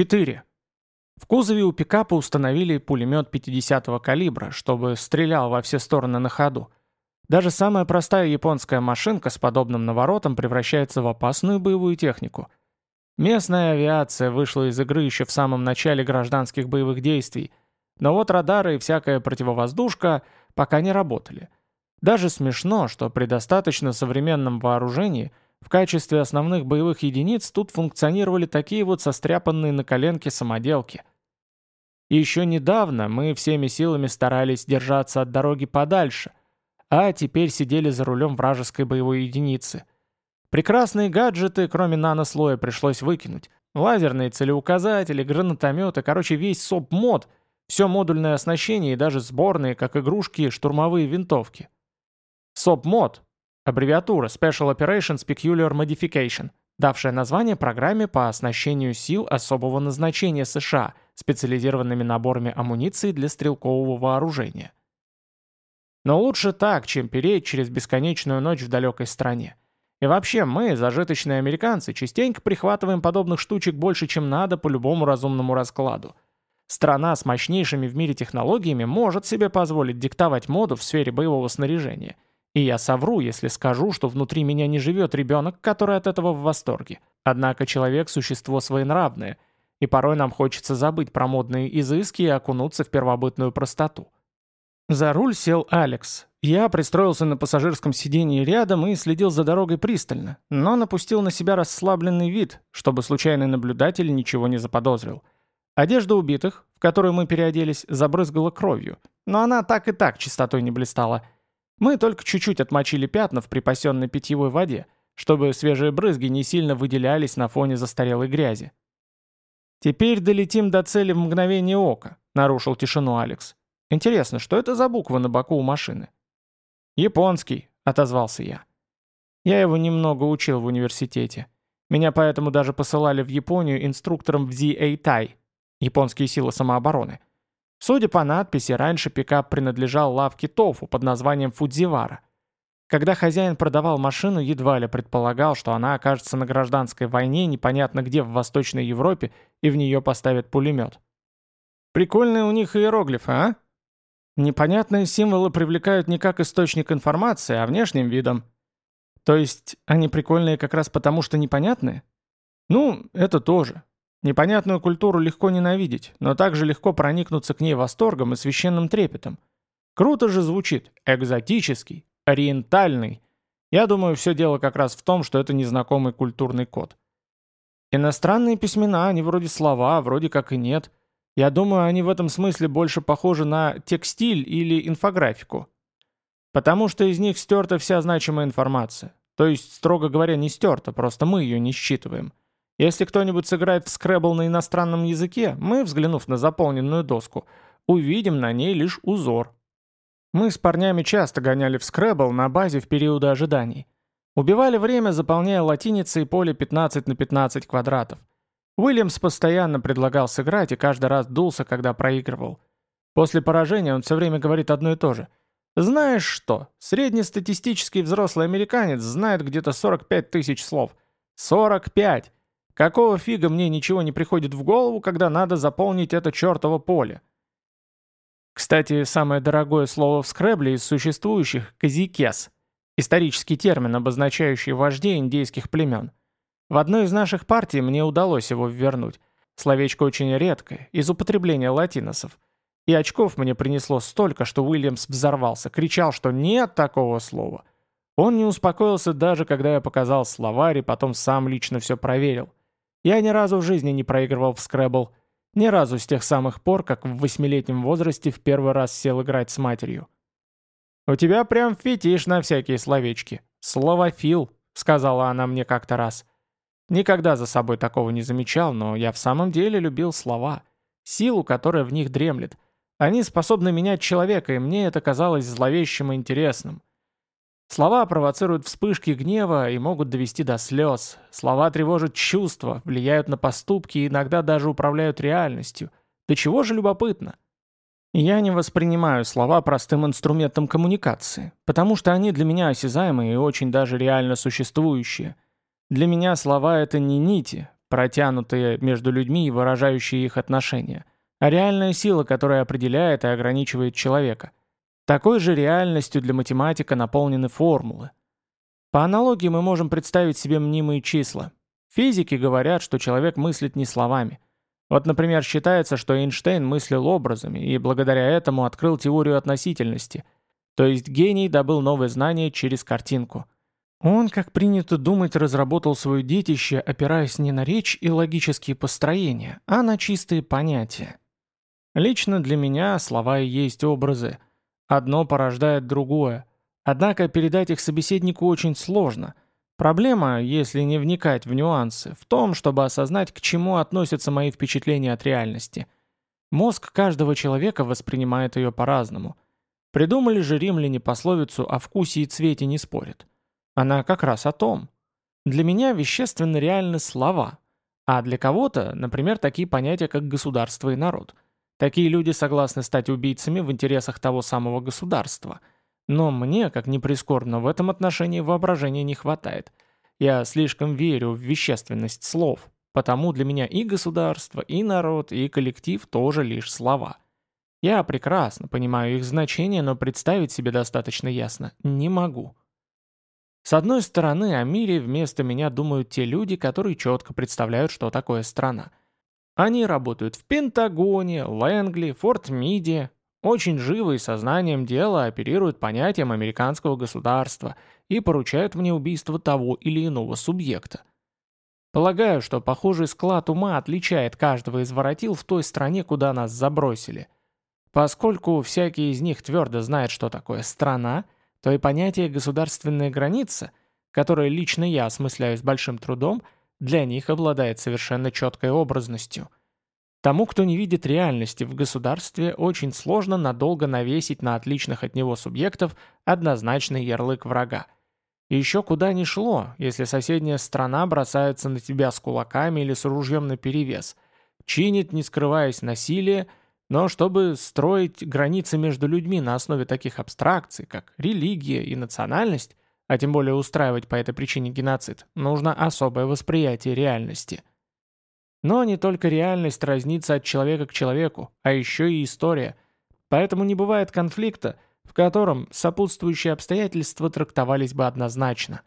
4. В кузове у пикапа установили пулемет 50-го калибра, чтобы стрелял во все стороны на ходу. Даже самая простая японская машинка с подобным наворотом превращается в опасную боевую технику. Местная авиация вышла из игры еще в самом начале гражданских боевых действий, но вот радары и всякая противовоздушка пока не работали. Даже смешно, что при достаточно современном вооружении в качестве основных боевых единиц тут функционировали такие вот состряпанные на коленке самоделки – и еще недавно мы всеми силами старались держаться от дороги подальше, а теперь сидели за рулем вражеской боевой единицы. Прекрасные гаджеты, кроме нанослоя, пришлось выкинуть. Лазерные целеуказатели, гранатометы, короче, весь СОП-мод, все модульное оснащение и даже сборные, как игрушки, штурмовые винтовки. СОП-мод – аббревиатура Special Operations Peculiar Modification, давшая название программе по оснащению сил особого назначения США – специализированными наборами амуниции для стрелкового вооружения. Но лучше так, чем переть через бесконечную ночь в далекой стране. И вообще, мы, зажиточные американцы, частенько прихватываем подобных штучек больше, чем надо по любому разумному раскладу. Страна с мощнейшими в мире технологиями может себе позволить диктовать моду в сфере боевого снаряжения. И я совру, если скажу, что внутри меня не живет ребенок, который от этого в восторге. Однако человек – существо своенравное – и порой нам хочется забыть про модные изыски и окунуться в первобытную простоту. За руль сел Алекс. Я пристроился на пассажирском сиденье рядом и следил за дорогой пристально, но напустил на себя расслабленный вид, чтобы случайный наблюдатель ничего не заподозрил. Одежда убитых, в которую мы переоделись, забрызгала кровью, но она так и так чистотой не блистала. Мы только чуть-чуть отмочили пятна в припасенной питьевой воде, чтобы свежие брызги не сильно выделялись на фоне застарелой грязи. «Теперь долетим до цели в мгновение ока», — нарушил тишину Алекс. «Интересно, что это за буква на боку у машины?» «Японский», — отозвался я. Я его немного учил в университете. Меня поэтому даже посылали в Японию инструктором в ZA-Tai, японские силы самообороны. Судя по надписи, раньше пикап принадлежал лавке Тофу под названием Фудзивара. Когда хозяин продавал машину, едва ли предполагал, что она окажется на гражданской войне непонятно где в Восточной Европе и в нее поставят пулемет. Прикольные у них иероглифы, а? Непонятные символы привлекают не как источник информации, а внешним видом. То есть они прикольные как раз потому, что непонятные? Ну, это тоже. Непонятную культуру легко ненавидеть, но также легко проникнуться к ней восторгом и священным трепетом. Круто же звучит, экзотический, ориентальный. Я думаю, все дело как раз в том, что это незнакомый культурный код. Иностранные письмена, они вроде слова, вроде как и нет. Я думаю, они в этом смысле больше похожи на текстиль или инфографику. Потому что из них стерта вся значимая информация. То есть, строго говоря, не стерта, просто мы ее не считываем. Если кто-нибудь сыграет в скребл на иностранном языке, мы, взглянув на заполненную доску, увидим на ней лишь узор, мы с парнями часто гоняли в скребл на базе в периоды ожиданий. Убивали время, заполняя латиницей поле 15 на 15 квадратов. Уильямс постоянно предлагал сыграть и каждый раз дулся, когда проигрывал. После поражения он все время говорит одно и то же. «Знаешь что? Среднестатистический взрослый американец знает где-то 45 тысяч слов. 45! Какого фига мне ничего не приходит в голову, когда надо заполнить это чертово поле?» Кстати, самое дорогое слово в скребле из существующих – «казикес» – исторический термин, обозначающий вождей индейских племен. В одной из наших партий мне удалось его ввернуть. Словечко очень редкое, из употребления латиносов. И очков мне принесло столько, что Уильямс взорвался, кричал, что нет такого слова. Он не успокоился даже, когда я показал словарь и потом сам лично все проверил. Я ни разу в жизни не проигрывал в скребл – ни разу с тех самых пор, как в восьмилетнем возрасте в первый раз сел играть с матерью. «У тебя прям фетиш на всякие словечки. Словофил», — сказала она мне как-то раз. Никогда за собой такого не замечал, но я в самом деле любил слова. Силу, которая в них дремлет. Они способны менять человека, и мне это казалось зловещим и интересным. Слова провоцируют вспышки гнева и могут довести до слез. Слова тревожат чувства, влияют на поступки и иногда даже управляют реальностью. Да чего же любопытно? Я не воспринимаю слова простым инструментом коммуникации, потому что они для меня осязаемые и очень даже реально существующие. Для меня слова — это не нити, протянутые между людьми и выражающие их отношения, а реальная сила, которая определяет и ограничивает человека. Такой же реальностью для математика наполнены формулы. По аналогии мы можем представить себе мнимые числа. Физики говорят, что человек мыслит не словами. Вот, например, считается, что Эйнштейн мыслил образами и благодаря этому открыл теорию относительности, то есть гений добыл новое знание через картинку – он, как принято думать, разработал свое детище, опираясь не на речь и логические построения, а на чистые понятия. Лично для меня слова и есть образы. Одно порождает другое. Однако передать их собеседнику очень сложно. Проблема, если не вникать в нюансы, в том, чтобы осознать, к чему относятся мои впечатления от реальности. Мозг каждого человека воспринимает ее по-разному. Придумали же римляне пословицу «о вкусе и цвете не спорят». Она как раз о том. Для меня вещественно реальны слова, а для кого-то, например, такие понятия, как государство и народ. Такие люди согласны стать убийцами в интересах того самого государства. Но мне, как ни прискорбно, в этом отношении воображения не хватает. Я слишком верю в вещественность слов, потому для меня и государство, и народ, и коллектив тоже лишь слова. Я прекрасно понимаю их значение, но представить себе достаточно ясно не могу. С одной стороны, о мире вместо меня думают те люди, которые четко представляют, что такое страна. Они работают в Пентагоне, Лэнгли, Форт Миде, очень живо и сознанием дела оперируют понятием американского государства и поручают мне убийство того или иного субъекта. Полагаю, что похожий склад ума отличает каждого из воротил в той стране, куда нас забросили. Поскольку всякий из них твердо знает, что такое страна – то и понятие «государственная граница», которое лично я осмысляю с большим трудом, для них обладает совершенно четкой образностью. Тому, кто не видит реальности в государстве, очень сложно надолго навесить на отличных от него субъектов однозначный ярлык врага. И еще куда ни шло, если соседняя страна бросается на тебя с кулаками или с ружьем наперевес, чинит, не скрываясь, насилие – но чтобы строить границы между людьми на основе таких абстракций, как религия и национальность, а тем более устраивать по этой причине геноцид, нужно особое восприятие реальности. Но не только реальность разнится от человека к человеку, а еще и история. Поэтому не бывает конфликта, в котором сопутствующие обстоятельства трактовались бы однозначно.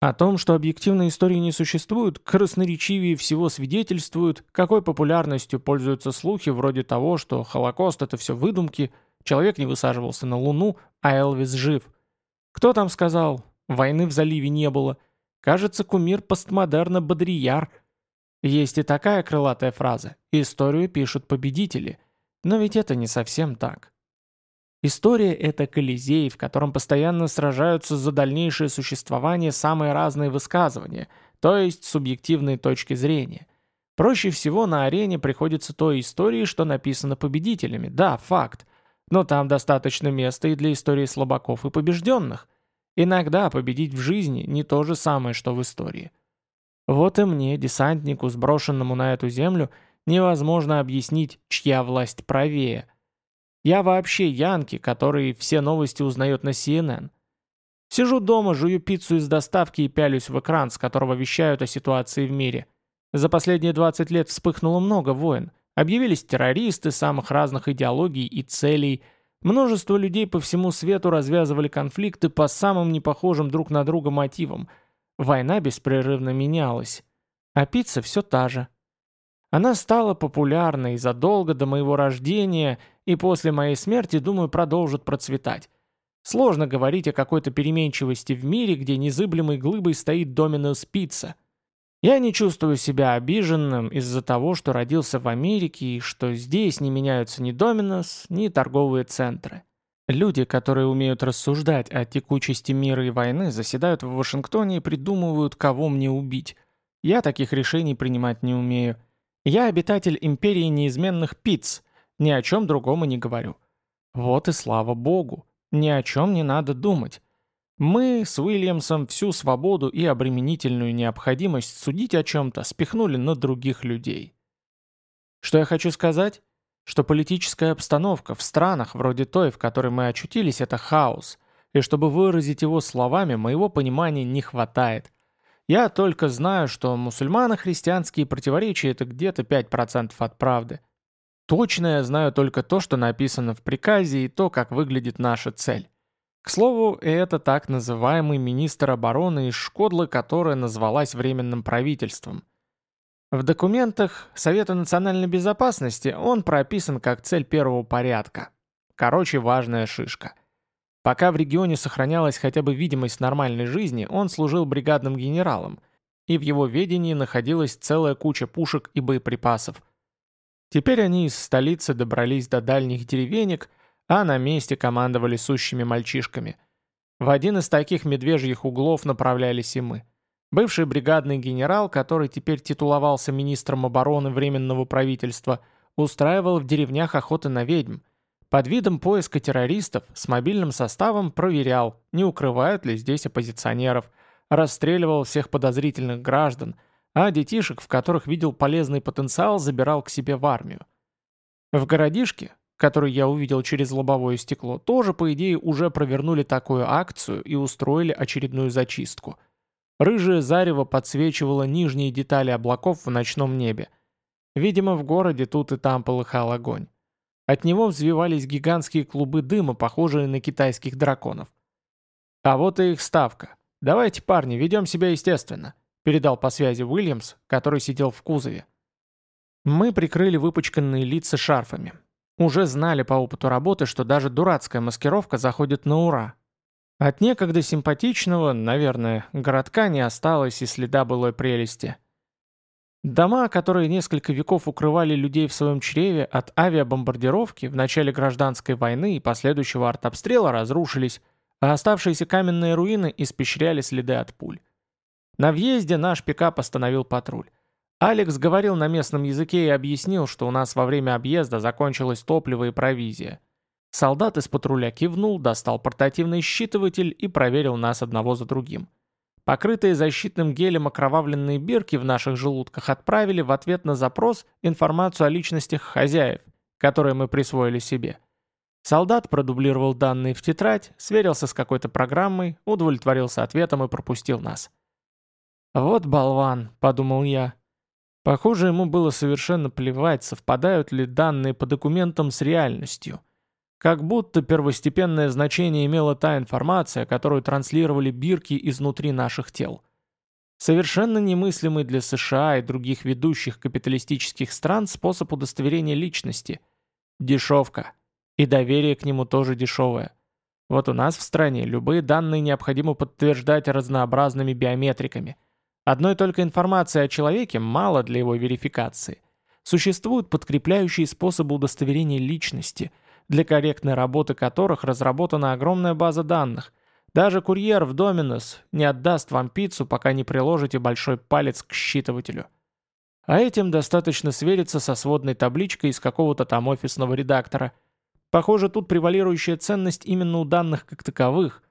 О том, что объективной истории не существует, красноречивее всего свидетельствуют, какой популярностью пользуются слухи вроде того, что Холокост — это все выдумки, человек не высаживался на Луну, а Элвис жив. Кто там сказал? Войны в заливе не было. Кажется, кумир постмодерна Бодрияр. Есть и такая крылатая фраза «Историю пишут победители». Но ведь это не совсем так. История — это колизей, в котором постоянно сражаются за дальнейшее существование самые разные высказывания, то есть субъективные точки зрения. Проще всего на арене приходится той истории, что написано победителями, да, факт. Но там достаточно места и для истории слабаков и побежденных. Иногда победить в жизни не то же самое, что в истории. Вот и мне, десантнику, сброшенному на эту землю, невозможно объяснить, чья власть правее – я вообще янки, который все новости узнает на CNN. Сижу дома, жую пиццу из доставки и пялюсь в экран, с которого вещают о ситуации в мире. За последние 20 лет вспыхнуло много войн. Объявились террористы самых разных идеологий и целей. Множество людей по всему свету развязывали конфликты по самым непохожим друг на друга мотивам. Война беспрерывно менялась. А пицца все та же. Она стала популярной задолго до моего рождения и после моей смерти, думаю, продолжит процветать. Сложно говорить о какой-то переменчивости в мире, где незыблемой глыбой стоит Доминус Пицца. Я не чувствую себя обиженным из-за того, что родился в Америке и что здесь не меняются ни Доминус, ни торговые центры. Люди, которые умеют рассуждать о текучести мира и войны, заседают в Вашингтоне и придумывают, кого мне убить. Я таких решений принимать не умею. Я обитатель империи неизменных пиц, ни о чем другом и не говорю. Вот и слава богу, ни о чем не надо думать. Мы с Уильямсом всю свободу и обременительную необходимость судить о чем-то спихнули на других людей. Что я хочу сказать? Что политическая обстановка в странах, вроде той, в которой мы очутились, это хаос, и чтобы выразить его словами, моего понимания не хватает. Я только знаю, что мусульмано-христианские противоречия – это где-то 5% от правды. Точно я знаю только то, что написано в приказе и то, как выглядит наша цель. К слову, это так называемый министр обороны из Шкодлы, которая назвалась Временным правительством. В документах Совета национальной безопасности он прописан как цель первого порядка. Короче, важная шишка. Пока в регионе сохранялась хотя бы видимость нормальной жизни, он служил бригадным генералом, и в его ведении находилась целая куча пушек и боеприпасов. Теперь они из столицы добрались до дальних деревенек – а на месте командовали сущими мальчишками. В один из таких медвежьих углов направлялись и мы. Бывший бригадный генерал, который теперь титуловался министром обороны Временного правительства, устраивал в деревнях охоты на ведьм. Под видом поиска террористов с мобильным составом проверял, не укрывают ли здесь оппозиционеров, расстреливал всех подозрительных граждан, а детишек, в которых видел полезный потенциал, забирал к себе в армию. В городишке, который я увидел через лобовое стекло, тоже, по идее, уже провернули такую акцию и устроили очередную зачистку. Рыжее зарево подсвечивало нижние детали облаков в ночном небе. Видимо, в городе тут и там полыхал огонь. От него взвивались гигантские клубы дыма, похожие на китайских драконов. «А вот и их ставка. Давайте, парни, ведем себя естественно», передал по связи Уильямс, который сидел в кузове. Мы прикрыли выпачканные лица шарфами. Уже знали по опыту работы, что даже дурацкая маскировка заходит на ура. От некогда симпатичного, наверное, городка не осталось и следа былой прелести. Дома, которые несколько веков укрывали людей в своем чреве от авиабомбардировки в начале гражданской войны и последующего артобстрела, разрушились, а оставшиеся каменные руины испещряли следы от пуль. На въезде наш пикап остановил патруль. Алекс говорил на местном языке и объяснил, что у нас во время объезда закончилось топливо и провизия. Солдат из патруля кивнул, достал портативный считыватель и проверил нас одного за другим. Покрытые защитным гелем окровавленные бирки в наших желудках отправили в ответ на запрос информацию о личностях хозяев, которые мы присвоили себе. Солдат продублировал данные в тетрадь, сверился с какой-то программой, удовлетворился ответом и пропустил нас. «Вот болван», — подумал я, Похоже, ему было совершенно плевать, совпадают ли данные по документам с реальностью. Как будто первостепенное значение имела та информация, которую транслировали бирки изнутри наших тел. Совершенно немыслимый для США и других ведущих капиталистических стран способ удостоверения личности. Дешевка. И доверие к нему тоже дешевое. Вот у нас в стране любые данные необходимо подтверждать разнообразными биометриками – Одной только информации о человеке мало для его верификации. Существуют подкрепляющие способы удостоверения личности, для корректной работы которых разработана огромная база данных. Даже курьер в Доминос не отдаст вам пиццу, пока не приложите большой палец к считывателю. А этим достаточно свериться со сводной табличкой из какого-то там офисного редактора. Похоже, тут превалирующая ценность именно у данных как таковых.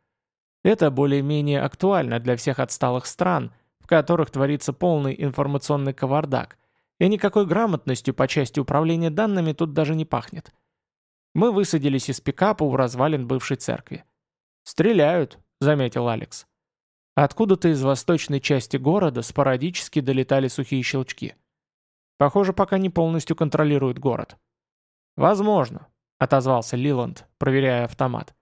Это более-менее актуально для всех отсталых стран – в которых творится полный информационный кавардак, и никакой грамотностью по части управления данными тут даже не пахнет. Мы высадились из пикапа у развалин бывшей церкви. «Стреляют», — заметил Алекс. Откуда-то из восточной части города спорадически долетали сухие щелчки. Похоже, пока не полностью контролируют город. «Возможно», — отозвался Лиланд, проверяя автомат.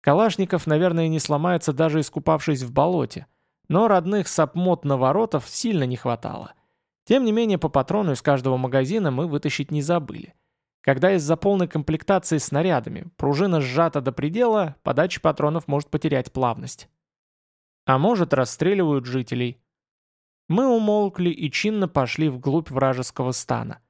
«Калашников, наверное, не сломается, даже искупавшись в болоте, но родных сапмот-наворотов сильно не хватало. Тем не менее, по патрону из каждого магазина мы вытащить не забыли. Когда из-за полной комплектации снарядами пружина сжата до предела, подача патронов может потерять плавность. А может, расстреливают жителей. Мы умолкли и чинно пошли вглубь вражеского стана.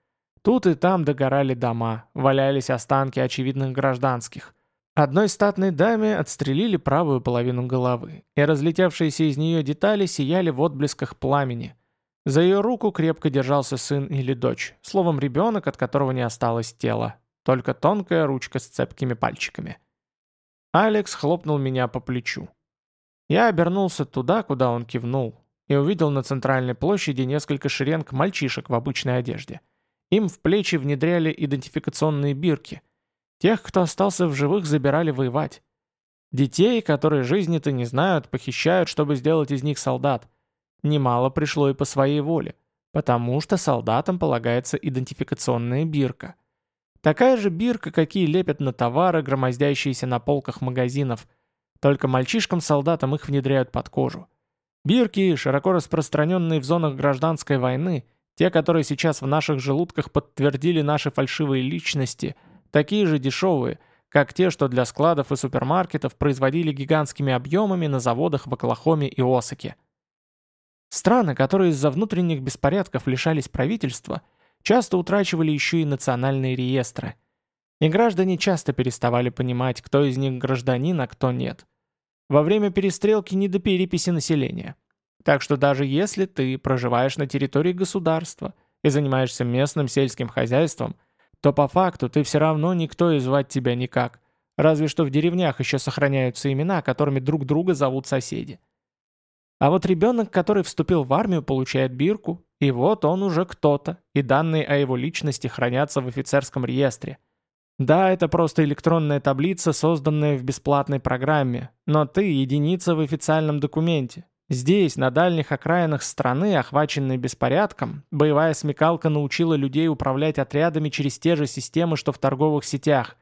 Тут и там догорали дома, валялись останки очевидных гражданских. Одной статной даме отстрелили правую половину головы, и разлетевшиеся из нее детали сияли в отблесках пламени. За ее руку крепко держался сын или дочь, словом ребенок, от которого не осталось тела, только тонкая ручка с цепкими пальчиками. Алекс хлопнул меня по плечу. Я обернулся туда, куда он кивнул, и увидел на центральной площади несколько шеренг мальчишек в обычной одежде. Им в плечи внедряли идентификационные бирки – Тех, кто остался в живых, забирали воевать. Детей, которые жизни-то не знают, похищают, чтобы сделать из них солдат. немало пришло и по своей воле, потому что солдатам полагается идентификационная бирка. Такая же бирка, какие лепят на товары, громоздящиеся на полках магазинов, только мальчишкам-солдатам их внедряют под кожу. Бирки, широко распространенные в зонах гражданской войны, те, которые сейчас в наших желудках подтвердили наши фальшивые личности, такие же дешевые, как те, что для складов и супермаркетов производили гигантскими объемами на заводах в Оклахоме и Осаке. Страны, которые из-за внутренних беспорядков лишались правительства, часто утрачивали еще и национальные реестры. И граждане часто переставали понимать, кто из них гражданин, а кто нет. Во время перестрелки не до переписи населения. Так что даже если ты проживаешь на территории государства и занимаешься местным сельским хозяйством, то по факту ты все равно никто и звать тебя никак. Разве что в деревнях еще сохраняются имена, которыми друг друга зовут соседи. А вот ребенок, который вступил в армию, получает бирку, и вот он уже кто-то, и данные о его личности хранятся в офицерском реестре. Да, это просто электронная таблица, созданная в бесплатной программе, но ты единица в официальном документе, Здесь, на дальних окраинах страны, охваченной беспорядком, боевая смекалка научила людей управлять отрядами через те же системы, что в торговых сетях.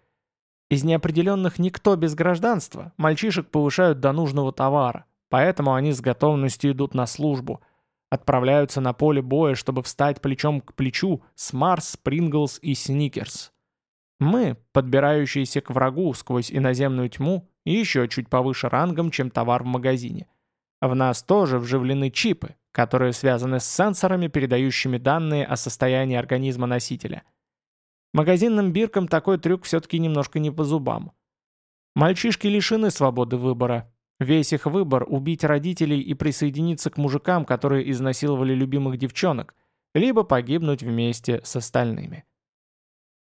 Из неопределенных никто без гражданства мальчишек повышают до нужного товара, поэтому они с готовностью идут на службу. Отправляются на поле боя, чтобы встать плечом к плечу с Марс, Принглс и Сникерс. Мы, подбирающиеся к врагу сквозь иноземную тьму, еще чуть повыше рангом, чем товар в магазине. В нас тоже вживлены чипы, которые связаны с сенсорами, передающими данные о состоянии организма носителя. Магазинным биркам такой трюк все-таки немножко не по зубам. Мальчишки лишены свободы выбора. Весь их выбор – убить родителей и присоединиться к мужикам, которые изнасиловали любимых девчонок, либо погибнуть вместе с остальными.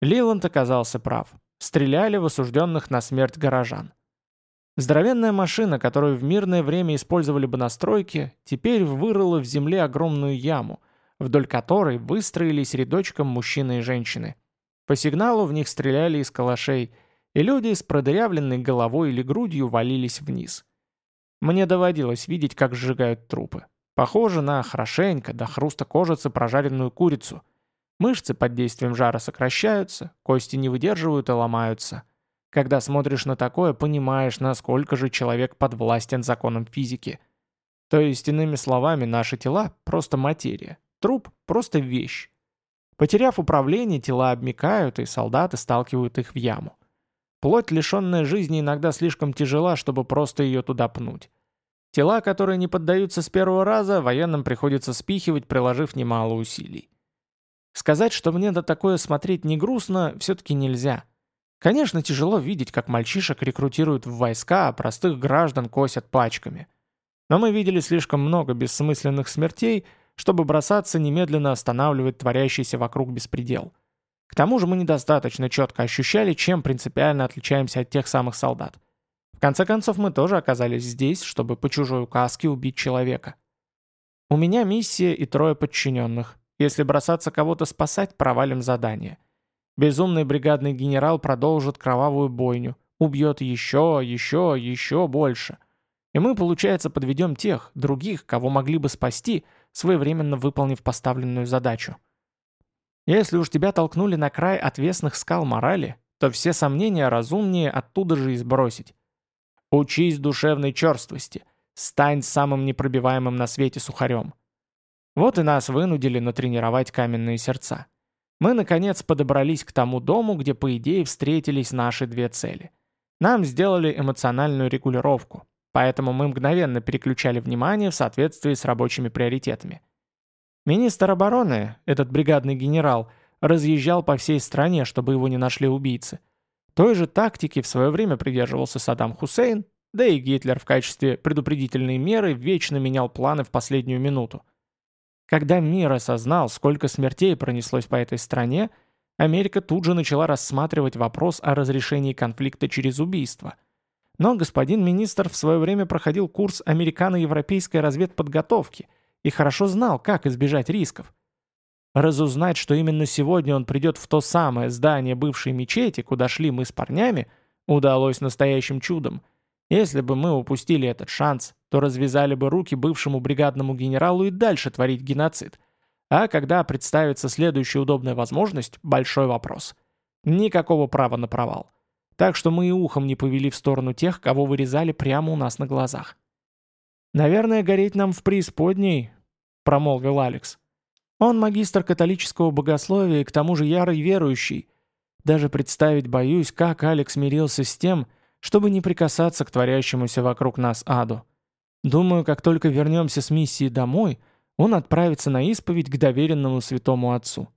Лиланд оказался прав. Стреляли в осужденных на смерть горожан. Здоровенная машина, которую в мирное время использовали бы на стройке, теперь вырыла в земле огромную яму, вдоль которой выстроились рядочком мужчины и женщины. По сигналу в них стреляли из калашей, и люди с продырявленной головой или грудью валились вниз. Мне доводилось видеть, как сжигают трупы. Похоже на хорошенько, до хруста кожицы прожаренную курицу. Мышцы под действием жара сокращаются, кости не выдерживают и ломаются. Когда смотришь на такое, понимаешь, насколько же человек подвластен законам физики. То есть, иными словами, наши тела – просто материя, труп – просто вещь. Потеряв управление, тела обмикают, и солдаты сталкивают их в яму. Плоть, лишенная жизни, иногда слишком тяжела, чтобы просто ее туда пнуть. Тела, которые не поддаются с первого раза, военным приходится спихивать, приложив немало усилий. Сказать, что мне на такое смотреть не грустно, все-таки нельзя – Конечно, тяжело видеть, как мальчишек рекрутируют в войска, а простых граждан косят пачками. Но мы видели слишком много бессмысленных смертей, чтобы бросаться немедленно останавливать творящийся вокруг беспредел. К тому же мы недостаточно четко ощущали, чем принципиально отличаемся от тех самых солдат. В конце концов, мы тоже оказались здесь, чтобы по чужой указке убить человека. У меня миссия и трое подчиненных. Если бросаться кого-то спасать, провалим задание. Безумный бригадный генерал продолжит кровавую бойню, убьет еще, еще, еще больше. И мы, получается, подведем тех, других, кого могли бы спасти, своевременно выполнив поставленную задачу. Если уж тебя толкнули на край отвесных скал морали, то все сомнения разумнее оттуда же и сбросить. Учись душевной черствости, стань самым непробиваемым на свете сухарем. Вот и нас вынудили натренировать каменные сердца. Мы, наконец, подобрались к тому дому, где, по идее, встретились наши две цели. Нам сделали эмоциональную регулировку, поэтому мы мгновенно переключали внимание в соответствии с рабочими приоритетами. Министр обороны, этот бригадный генерал, разъезжал по всей стране, чтобы его не нашли убийцы. Той же тактики в свое время придерживался Саддам Хусейн, да и Гитлер в качестве предупредительной меры вечно менял планы в последнюю минуту. Когда мир осознал, сколько смертей пронеслось по этой стране, Америка тут же начала рассматривать вопрос о разрешении конфликта через убийство. Но господин министр в свое время проходил курс американо-европейской разведподготовки и хорошо знал, как избежать рисков. Разузнать, что именно сегодня он придет в то самое здание бывшей мечети, куда шли мы с парнями, удалось настоящим чудом. Если бы мы упустили этот шанс, то развязали бы руки бывшему бригадному генералу и дальше творить геноцид. А когда представится следующая удобная возможность, большой вопрос. Никакого права на провал. Так что мы и ухом не повели в сторону тех, кого вырезали прямо у нас на глазах. «Наверное, гореть нам в преисподней», — промолвил Алекс. «Он магистр католического богословия и к тому же ярый верующий. Даже представить боюсь, как Алекс мирился с тем, чтобы не прикасаться к творящемуся вокруг нас аду. Думаю, как только вернемся с миссии домой, он отправится на исповедь к доверенному святому отцу.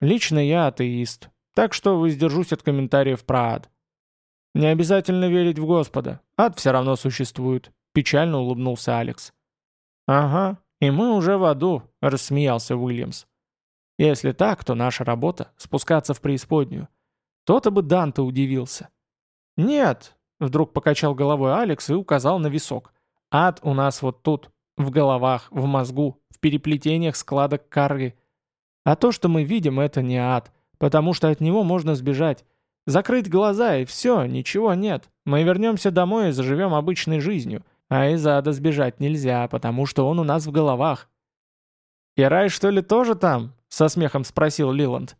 Лично я атеист, так что воздержусь от комментариев про ад. Не обязательно верить в Господа, ад все равно существует, печально улыбнулся Алекс. Ага, и мы уже в аду, рассмеялся Уильямс. Если так, то наша работа — спускаться в преисподнюю. То-то бы Данте удивился. «Нет», — вдруг покачал головой Алекс и указал на висок. «Ад у нас вот тут, в головах, в мозгу, в переплетениях складок карги. А то, что мы видим, это не ад, потому что от него можно сбежать. Закрыть глаза и все, ничего нет. Мы вернемся домой и заживем обычной жизнью. А из ада сбежать нельзя, потому что он у нас в головах». «И рай, что ли, тоже там?» — со смехом спросил Лиланд.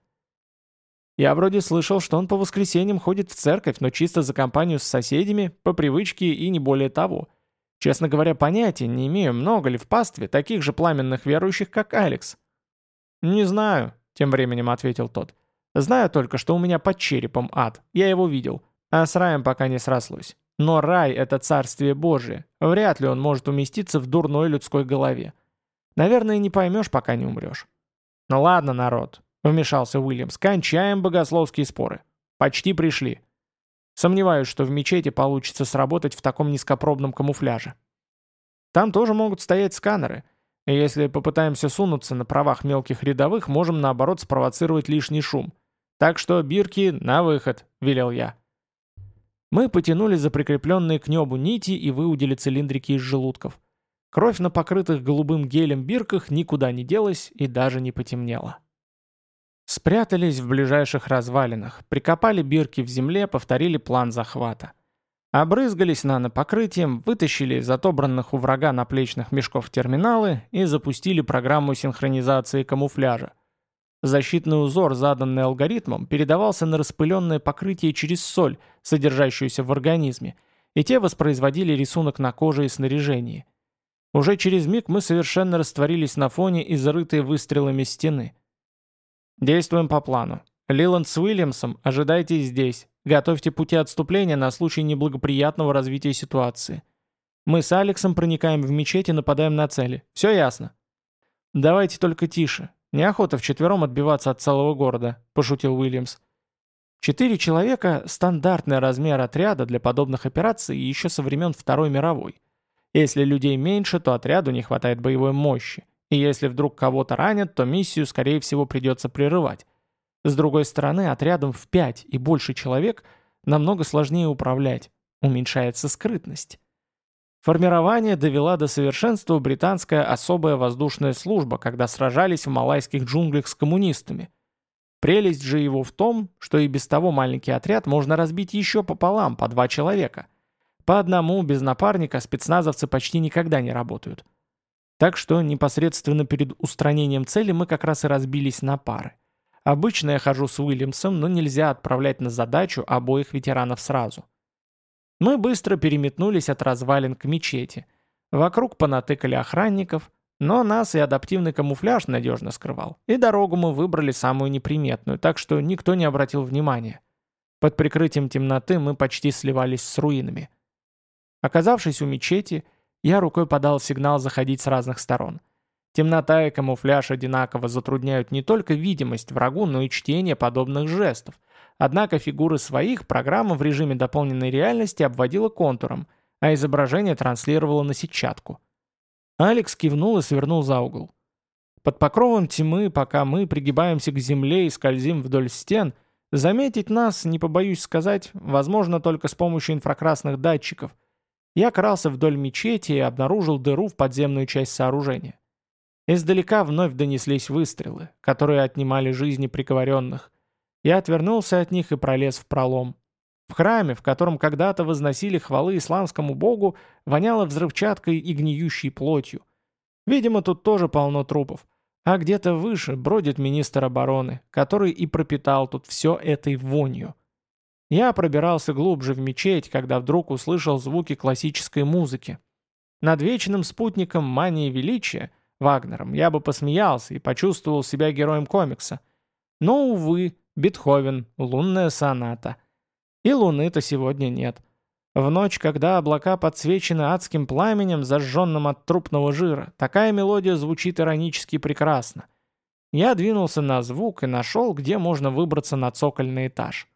Я вроде слышал, что он по воскресеньям ходит в церковь, но чисто за компанию с соседями, по привычке и не более того. Честно говоря, понятия не имею, много ли в пастве таких же пламенных верующих, как Алекс. «Не знаю», — тем временем ответил тот. «Знаю только, что у меня под черепом ад, я его видел, а с раем пока не срослось. Но рай — это царствие Божие, вряд ли он может уместиться в дурной людской голове. Наверное, не поймешь, пока не умрешь». «Ну ладно, народ, Вмешался Уильямс. «Кончаем богословские споры. Почти пришли. Сомневаюсь, что в мечети получится сработать в таком низкопробном камуфляже. Там тоже могут стоять сканеры. И если попытаемся сунуться на правах мелких рядовых, можем наоборот спровоцировать лишний шум. Так что, бирки, на выход», — велел я. Мы потянули за прикрепленные к небу нити и выудили цилиндрики из желудков. Кровь на покрытых голубым гелем бирках никуда не делась и даже не потемнела. Спрятались в ближайших развалинах, прикопали бирки в земле, повторили план захвата. Обрызгались нанопокрытием, вытащили из отобранных у врага наплечных мешков терминалы и запустили программу синхронизации камуфляжа. Защитный узор, заданный алгоритмом, передавался на распыленное покрытие через соль, содержащуюся в организме, и те воспроизводили рисунок на коже и снаряжении. Уже через миг мы совершенно растворились на фоне и зарытой выстрелами стены – Действуем по плану. Лиланд с Уильямсом, ожидайте здесь. Готовьте пути отступления на случай неблагоприятного развития ситуации. Мы с Алексом проникаем в мечеть и нападаем на цели. Все ясно? Давайте только тише. Неохота вчетвером отбиваться от целого города, пошутил Уильямс. Четыре человека – стандартный размер отряда для подобных операций еще со времен Второй мировой. Если людей меньше, то отряду не хватает боевой мощи. И если вдруг кого-то ранят, то миссию, скорее всего, придется прерывать. С другой стороны, отрядом в 5 и больше человек намного сложнее управлять, уменьшается скрытность. Формирование довела до совершенства британская особая воздушная служба, когда сражались в малайских джунглях с коммунистами. Прелесть же его в том, что и без того маленький отряд можно разбить еще пополам, по два человека. По одному, без напарника, спецназовцы почти никогда не работают. Так что непосредственно перед устранением цели мы как раз и разбились на пары. Обычно я хожу с Уильямсом, но нельзя отправлять на задачу обоих ветеранов сразу. Мы быстро переметнулись от развалин к мечети. Вокруг понатыкали охранников, но нас и адаптивный камуфляж надежно скрывал. И дорогу мы выбрали самую неприметную, так что никто не обратил внимания. Под прикрытием темноты мы почти сливались с руинами. Оказавшись у мечети, я рукой подал сигнал заходить с разных сторон. Темнота и камуфляж одинаково затрудняют не только видимость врагу, но и чтение подобных жестов. Однако фигуры своих программа в режиме дополненной реальности обводила контуром, а изображение транслировало на сетчатку. Алекс кивнул и свернул за угол. Под покровом тьмы, пока мы пригибаемся к земле и скользим вдоль стен, заметить нас, не побоюсь сказать, возможно только с помощью инфракрасных датчиков – я крался вдоль мечети и обнаружил дыру в подземную часть сооружения. Издалека вновь донеслись выстрелы, которые отнимали жизни приговоренных. Я отвернулся от них и пролез в пролом. В храме, в котором когда-то возносили хвалы исламскому богу, воняло взрывчаткой и гниющей плотью. Видимо, тут тоже полно трупов. А где-то выше бродит министр обороны, который и пропитал тут все этой вонью. Я пробирался глубже в мечеть, когда вдруг услышал звуки классической музыки. Над вечным спутником мании величия, Вагнером, я бы посмеялся и почувствовал себя героем комикса. Но, увы, Бетховен, лунная соната. И луны-то сегодня нет. В ночь, когда облака подсвечены адским пламенем, зажженным от трупного жира, такая мелодия звучит иронически прекрасно. Я двинулся на звук и нашел, где можно выбраться на цокольный этаж.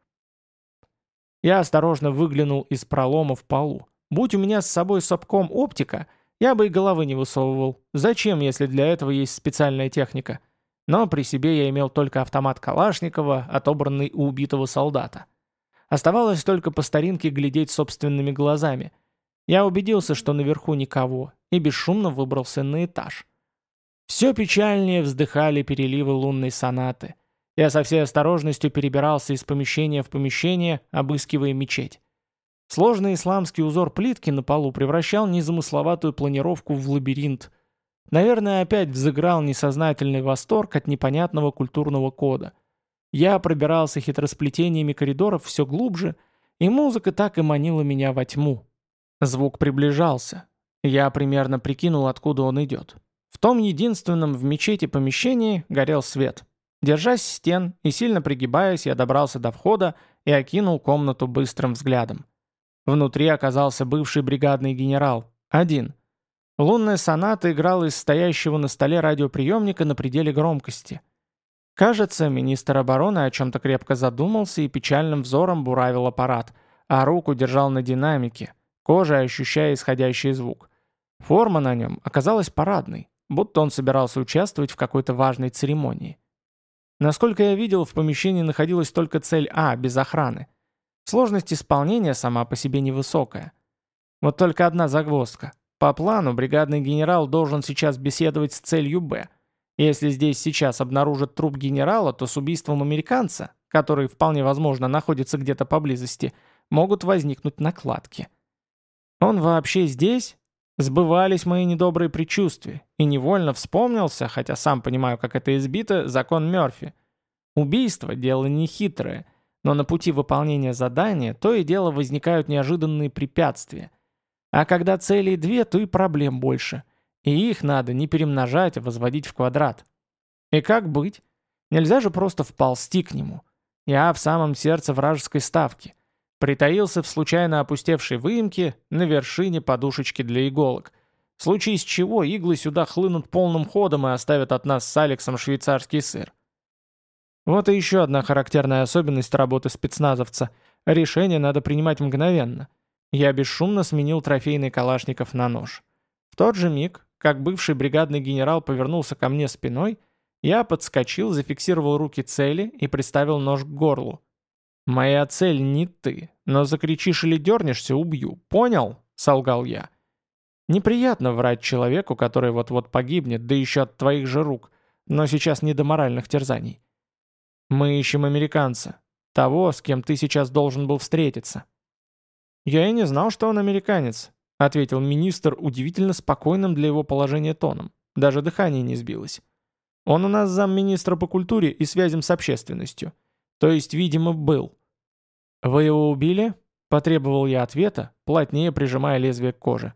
Я осторожно выглянул из пролома в полу. Будь у меня с собой сопком оптика, я бы и головы не высовывал. Зачем, если для этого есть специальная техника? Но при себе я имел только автомат Калашникова, отобранный у убитого солдата. Оставалось только по старинке глядеть собственными глазами. Я убедился, что наверху никого, и бесшумно выбрался на этаж. Все печальнее вздыхали переливы лунной сонаты. Я со всей осторожностью перебирался из помещения в помещение, обыскивая мечеть. Сложный исламский узор плитки на полу превращал незамысловатую планировку в лабиринт. Наверное, опять взыграл несознательный восторг от непонятного культурного кода. Я пробирался хитросплетениями коридоров все глубже, и музыка так и манила меня во тьму. Звук приближался. Я примерно прикинул, откуда он идет. В том единственном в мечети помещении горел свет. Держась стен и сильно пригибаясь, я добрался до входа и окинул комнату быстрым взглядом. Внутри оказался бывший бригадный генерал. Один. Лунная соната играла из стоящего на столе радиоприемника на пределе громкости. Кажется, министр обороны о чем-то крепко задумался и печальным взором буравил аппарат, а руку держал на динамике, кожей ощущая исходящий звук. Форма на нем оказалась парадной, будто он собирался участвовать в какой-то важной церемонии. Насколько я видел, в помещении находилась только цель А, без охраны – Сложность исполнения сама по себе невысокая. Вот только одна загвоздка. По плану бригадный генерал должен сейчас беседовать с целью «Б». Если здесь сейчас обнаружат труп генерала, то с убийством американца, который вполне возможно находится где-то поблизости, могут возникнуть накладки. Он вообще здесь? Сбывались мои недобрые предчувствия, и невольно вспомнился, хотя сам понимаю, как это избито, закон Мёрфи. Убийство – дело нехитрое – но на пути выполнения задания то и дело возникают неожиданные препятствия. А когда целей две, то и проблем больше. И их надо не перемножать, а возводить в квадрат. И как быть? Нельзя же просто вползти к нему. Я в самом сердце вражеской ставки. Притаился в случайно опустевшей выемке на вершине подушечки для иголок. В случае с чего иглы сюда хлынут полным ходом и оставят от нас с Алексом швейцарский сыр. Вот и еще одна характерная особенность работы спецназовца. Решение надо принимать мгновенно. Я бесшумно сменил трофейный калашников на нож. В тот же миг, как бывший бригадный генерал повернулся ко мне спиной, я подскочил, зафиксировал руки цели и приставил нож к горлу. «Моя цель не ты, но закричишь или дернешься, убью. Понял?» — солгал я. Неприятно врать человеку, который вот-вот погибнет, да еще от твоих же рук, но сейчас не до моральных терзаний. «Мы ищем американца. Того, с кем ты сейчас должен был встретиться». «Я и не знал, что он американец», — ответил министр удивительно спокойным для его положения тоном. Даже дыхание не сбилось. «Он у нас замминистра по культуре и связям с общественностью. То есть, видимо, был». «Вы его убили?» — потребовал я ответа, плотнее прижимая лезвие к коже.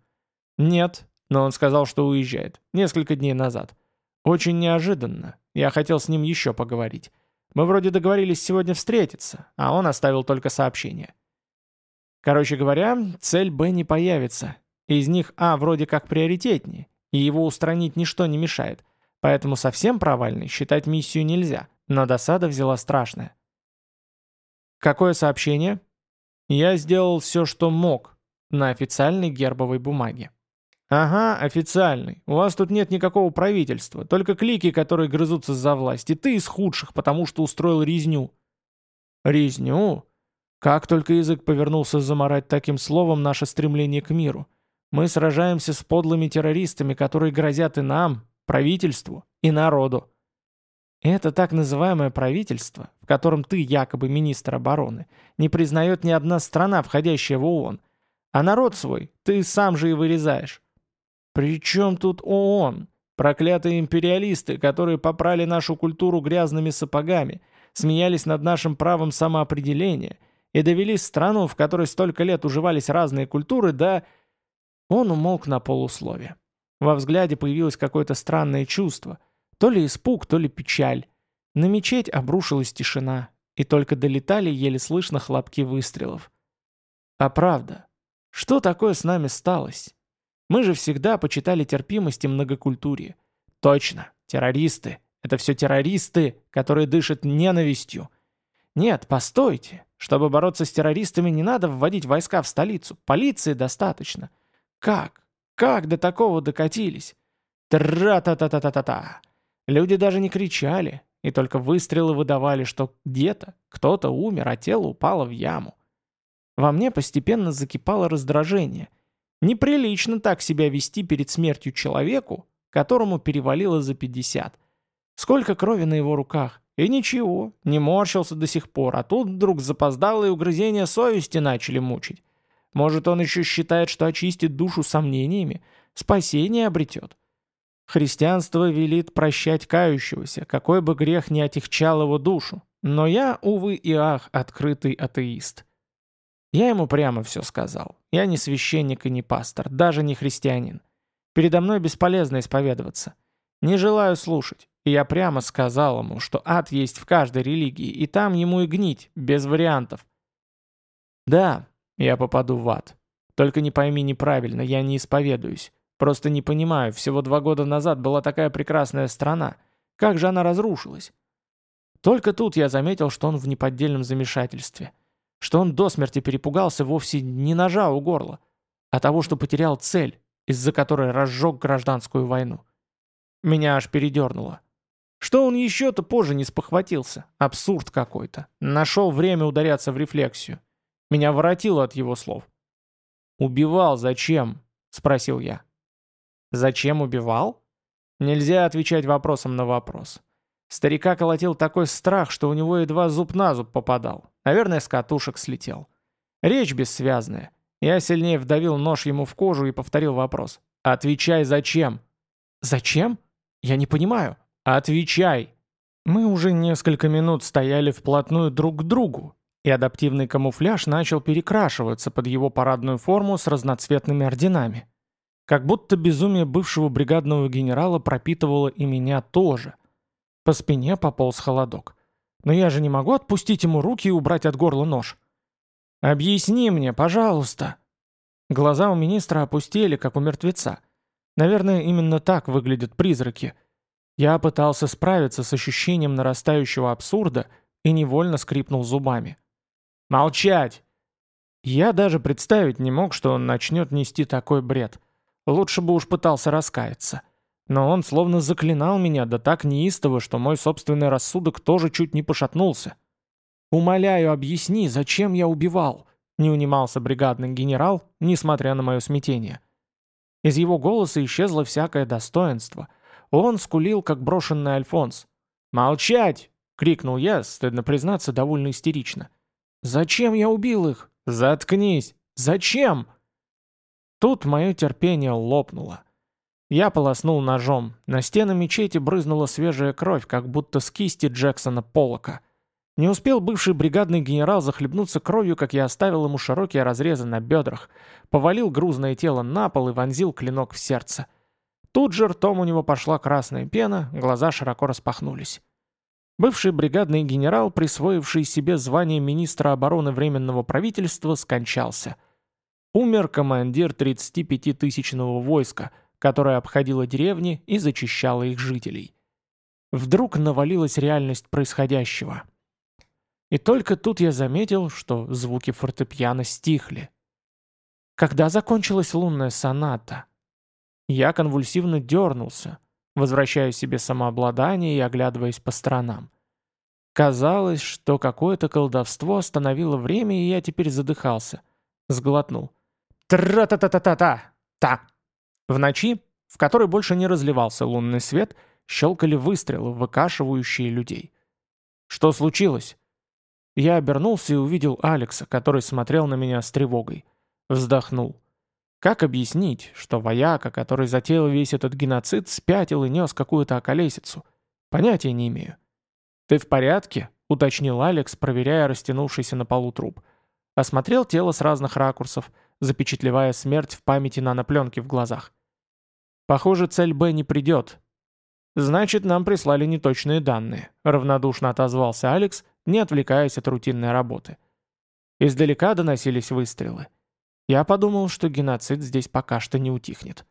«Нет», но он сказал, что уезжает. Несколько дней назад. Очень неожиданно. Я хотел с ним еще поговорить. Мы вроде договорились сегодня встретиться, а он оставил только сообщение. Короче говоря, цель Б не появится. Из них А вроде как приоритетнее, и его устранить ничто не мешает. Поэтому совсем провальной считать миссию нельзя, но досада взяла страшная. Какое сообщение? Я сделал все, что мог на официальной гербовой бумаге. «Ага, официальный. У вас тут нет никакого правительства, только клики, которые грызутся за власть, и ты из худших, потому что устроил резню». «Резню?» Как только язык повернулся заморать таким словом наше стремление к миру. Мы сражаемся с подлыми террористами, которые грозят и нам, правительству, и народу. Это так называемое правительство, в котором ты якобы министр обороны, не признает ни одна страна, входящая в ООН. А народ свой ты сам же и вырезаешь. При чем тут ООН? Проклятые империалисты, которые попрали нашу культуру грязными сапогами, смеялись над нашим правом самоопределения и довели страну, в которой столько лет уживались разные культуры, да... Он умолк на полуслове. Во взгляде появилось какое-то странное чувство — то ли испуг, то ли печаль. На мечеть обрушилась тишина, и только долетали еле слышно хлопки выстрелов. А правда, что такое с нами сталось? Мы же всегда почитали терпимость и многокультурие. Точно, террористы. Это все террористы, которые дышат ненавистью. Нет, постойте. Чтобы бороться с террористами, не надо вводить войска в столицу. Полиции достаточно. Как? Как до такого докатились? Тра-та-та-та-та-та-та. Люди даже не кричали, и только выстрелы выдавали, что где-то кто-то умер, а тело упало в яму. Во мне постепенно закипало раздражение. Неприлично так себя вести перед смертью человеку, которому перевалило за 50. Сколько крови на его руках. И ничего, не морщился до сих пор, а тут вдруг запоздалые угрызения совести начали мучить. Может, он еще считает, что очистит душу сомнениями, спасение обретет. Христианство велит прощать кающегося, какой бы грех ни отягчал его душу. Но я, увы и ах, открытый атеист. Я ему прямо все сказал. Я не священник и не пастор, даже не христианин. Передо мной бесполезно исповедоваться. Не желаю слушать. И я прямо сказал ему, что ад есть в каждой религии, и там ему и гнить, без вариантов. Да, я попаду в ад. Только не пойми неправильно, я не исповедуюсь. Просто не понимаю, всего два года назад была такая прекрасная страна. Как же она разрушилась? Только тут я заметил, что он в неподдельном замешательстве. Что он до смерти перепугался вовсе не ножа у горла, а того, что потерял цель, из-за которой разжег гражданскую войну. Меня аж передернуло. Что он еще-то позже не спохватился? Абсурд какой-то. Нашел время ударяться в рефлексию. Меня воротило от его слов. «Убивал зачем?» — спросил я. Зачем убивал? Нельзя отвечать вопросом на вопрос. Старика колотил такой страх, что у него едва зуб на зуб попадал. Наверное, с катушек слетел. Речь бессвязная. Я сильнее вдавил нож ему в кожу и повторил вопрос. «Отвечай, зачем?» «Зачем? Я не понимаю». «Отвечай!» Мы уже несколько минут стояли вплотную друг к другу, и адаптивный камуфляж начал перекрашиваться под его парадную форму с разноцветными орденами. Как будто безумие бывшего бригадного генерала пропитывало и меня тоже. По спине пополз холодок. Но я же не могу отпустить ему руки и убрать от горла нож. «Объясни мне, пожалуйста!» Глаза у министра опустели, как у мертвеца. Наверное, именно так выглядят призраки. Я пытался справиться с ощущением нарастающего абсурда и невольно скрипнул зубами. «Молчать!» Я даже представить не мог, что он начнет нести такой бред. Лучше бы уж пытался раскаяться. Но он словно заклинал меня, да так неистово, что мой собственный рассудок тоже чуть не пошатнулся. «Умоляю, объясни, зачем я убивал?» Не унимался бригадный генерал, несмотря на мое смятение. Из его голоса исчезло всякое достоинство. Он скулил, как брошенный Альфонс. «Молчать!» — крикнул я, стыдно признаться, довольно истерично. «Зачем я убил их? Заткнись! Зачем?» Тут мое терпение лопнуло. Я полоснул ножом. На стены мечети брызнула свежая кровь, как будто с кисти Джексона Поллока. Не успел бывший бригадный генерал захлебнуться кровью, как я оставил ему широкие разрезы на бедрах, повалил грузное тело на пол и вонзил клинок в сердце. Тут же ртом у него пошла красная пена, глаза широко распахнулись. Бывший бригадный генерал, присвоивший себе звание министра обороны Временного правительства, скончался – Умер командир 35-тысячного войска, которое обходило деревни и зачищало их жителей. Вдруг навалилась реальность происходящего. И только тут я заметил, что звуки фортепиано стихли. Когда закончилась лунная соната? Я конвульсивно дернулся, возвращая себе самообладание и оглядываясь по сторонам. Казалось, что какое-то колдовство остановило время, и я теперь задыхался. Сглотнул. Тра-та-та-та-та-та! Та! В ночи, в которой больше не разливался лунный свет, щелкали выстрелы, выкашивающие людей. «Что случилось?» Я обернулся и увидел Алекса, который смотрел на меня с тревогой. Вздохнул. Как объяснить, что вояка, который затеял весь этот геноцид, спятил и нес какую-то околесицу? Понятия не имею. «Ты в порядке?» — уточнил Алекс, проверяя растянувшийся на полу труп. Осмотрел тело с разных ракурсов, запечатлевая смерть в памяти нанопленки в глазах. «Похоже, цель Б не придет». «Значит, нам прислали неточные данные», — равнодушно отозвался Алекс, не отвлекаясь от рутинной работы. Издалека доносились выстрелы. Я подумал, что геноцид здесь пока что не утихнет.